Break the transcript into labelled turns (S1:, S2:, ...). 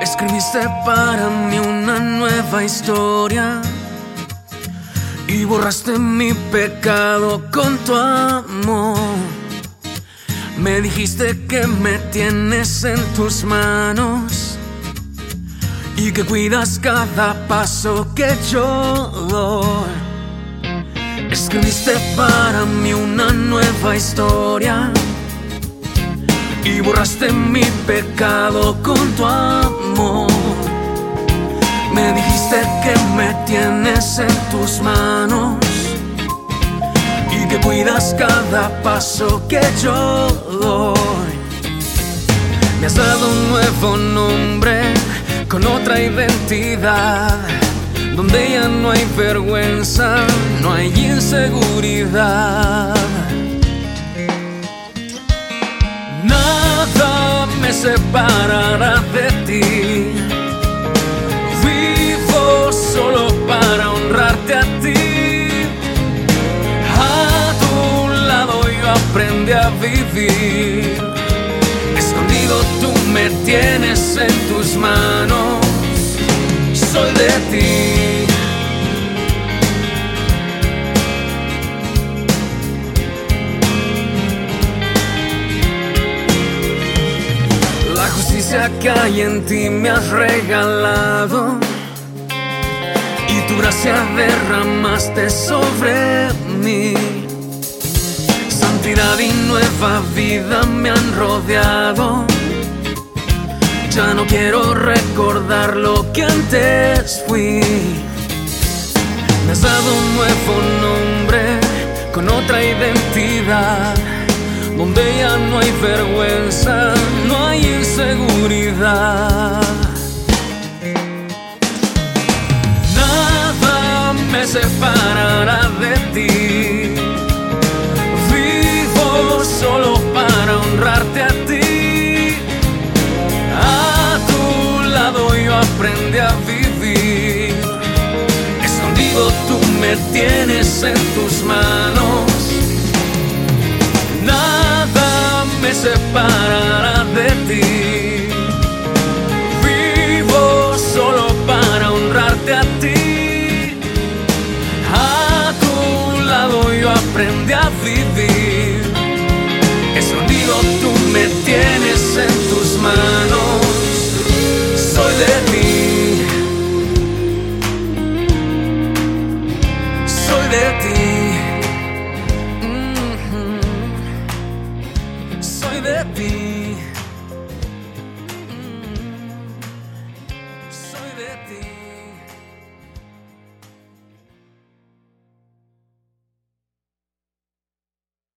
S1: Escribiste para mí una nueva historia y borraste mi pecado con tu amor. Me dijiste que me tienes en tus manos y que cuidas cada paso que yo doy. Escribiste para mí una nueva historia y borraste mi pecado con tu amor. Me dijiste que me tienes en tus manos y que cuidas cada paso que yo doy. Me has dado un nuevo nombre con otra identidad, donde ya no hay vergüenza, no hay inseguridad. Separará de ti. Vivo solo para honrarte a ti. A tu lado yo aprendí a vivir. Escondido tú me tienes en tus manos. Soy de ti. Que hay en ti me has regalado y tu gracia derramaste sobre mí. Santidad y nueva vida me han rodeado. Ya no quiero recordar lo que antes fui. Me has dado un nuevo nombre con otra identidad donde ya no hay vergüenza, no hay inseguridad. Nada me separará de ti. Vivo solo para honrarte a ti. A tu lado yo aprendí a vivir. Escondido tú me tienes en tus manos. Separará de ti. Vivo solo para honrarte a ti. A tu lado yo aprendí a vivir. Escondido tú me tienes en tus manos. Soy de ti. Soy de ti.